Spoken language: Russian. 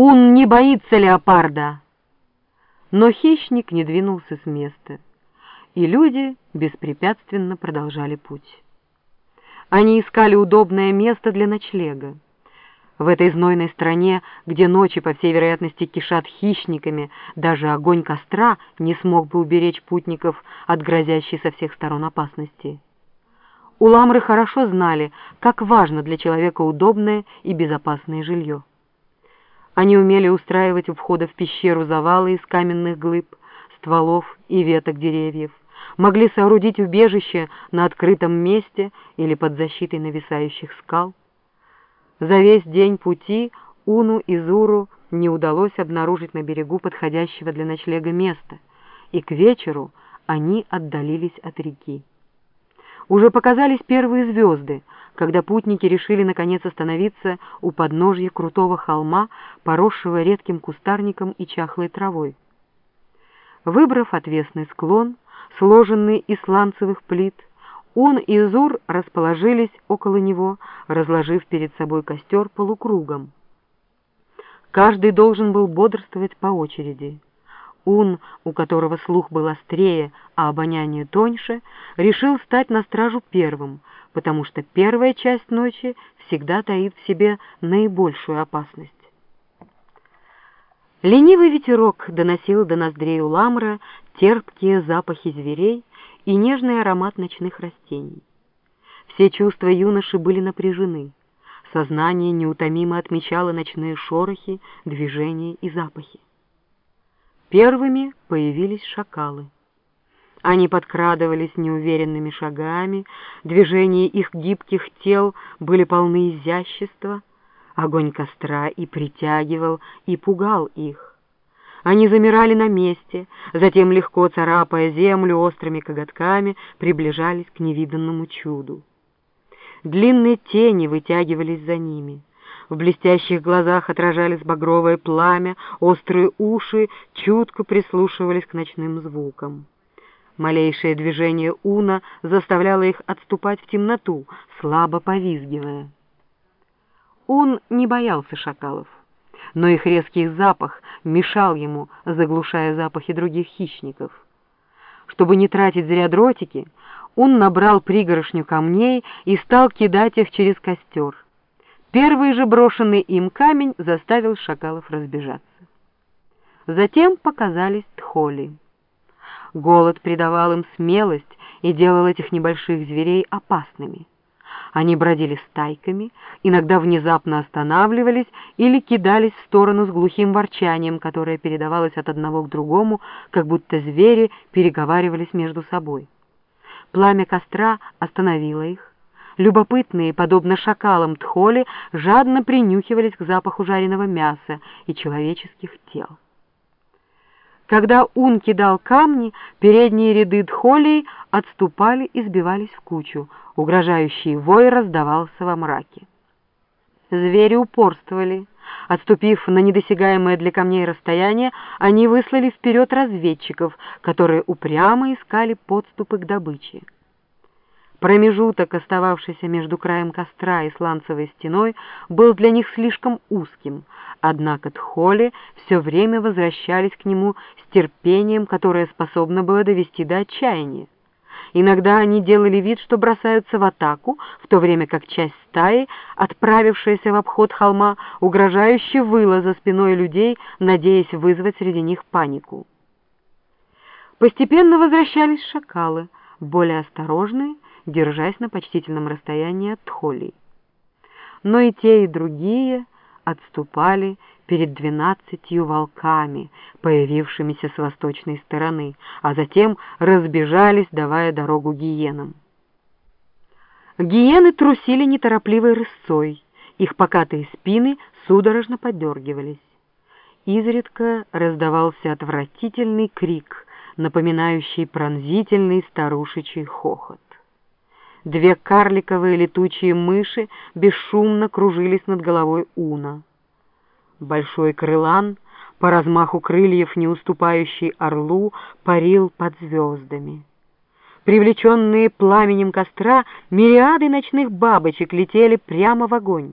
«Ун не боится леопарда!» Но хищник не двинулся с места, и люди беспрепятственно продолжали путь. Они искали удобное место для ночлега. В этой знойной стране, где ночи, по всей вероятности, кишат хищниками, даже огонь костра не смог бы уберечь путников от грозящей со всех сторон опасности. Уламры хорошо знали, как важно для человека удобное и безопасное жилье. Они умели устраивать у входа в пещеру завалы из каменных глыб, стволов и веток деревьев, могли соорудить убежище на открытом месте или под защитой нависающих скал. За весь день пути Уну и Зуру не удалось обнаружить на берегу подходящего для ночлега места, и к вечеру они отдалились от реки. Уже показались первые звезды, когда путники решили наконец остановиться у подножья крутого холма, поросшего редким кустарником и чахлой травой. Выбрав отвесный склон, сложенный из сланцевых плит, он и Зур расположились около него, разложив перед собой костер полукругом. Каждый должен был бодрствовать по очереди. Ун, у которого слух был острее, а обоняние тоньше, решил стать на стражу первым, потому что первая часть ночи всегда таит в себе наибольшую опасность. Ленивый ветерок доносил до ноздрей Уламра терпкие запахи зверей и нежный аромат ночных растений. Все чувства юноши были напряжены. Сознание неутомимо отмечало ночные шорохи, движения и запахи. Первыми появились шакалы. Они подкрадывались неуверенными шагами, движения их гибких тел были полны изящества, огонь костра и притягивал, и пугал их. Они замирали на месте, затем, легко царапая землю острыми коготками, приближались к невиданному чуду. Длинные тени вытягивались за ними. В блестящих глазах отражались багровое пламя, острые уши чутко прислушивались к ночным звукам. Малейшее движение Уна заставляло их отступать в темноту, слабо повизгивая. Ун не боялся шакалов, но их резкий запах мешал ему, заглушая запахи других хищников. Чтобы не тратить зря дротики, он набрал пригоршню камней и стал кидать их через костер. Первый же брошенный им камень заставил шакалов разбежаться. Затем показались тхоли. Голод придавал им смелость и делал этих небольших зверей опасными. Они бродили стайками, иногда внезапно останавливались или кидались в сторону с глухим ворчанием, которое передавалось от одного к другому, как будто звери переговаривались между собой. Пламя костра остановило их. Любопытные, подобно шакалам тхоли, жадно принюхивались к запаху жареного мяса и человеческих тел. Когда Ун кидал камни, передние ряды дхолей отступали и сбивались в кучу. Угрожающий вой раздавался во мраке. Звери упорствовали. Отступив на недосягаемое для камней расстояние, они выслали вперед разведчиков, которые упрямо искали подступы к добыче. Промежуток, остававшийся между краем костра и сланцевой стеной, был для них слишком узким, однако Тхоли все время возвращались к нему с терпением, которое способно было довести до отчаяния. Иногда они делали вид, что бросаются в атаку, в то время как часть стаи, отправившаяся в обход холма, угрожающе выла за спиной людей, надеясь вызвать среди них панику. Постепенно возвращались шакалы, более осторожные, держась на почтительном расстоянии от Тхоли. Но и те, и другие отступали перед двенадцатью волками, появившимися с восточной стороны, а затем разбежались, давая дорогу гиенам. Гиены трусили неторопливой рысцой, их покатые спины судорожно подергивались. Изредка раздавался отвратительный крик, напоминающий пронзительный старушечий хохот. Две карликовые летучие мыши бесшумно кружились над головой Уна. Большой крылан, по размаху крыльев не уступающий орлу, парил под звездами. Привлеченные пламенем костра, мириады ночных бабочек летели прямо в огонь.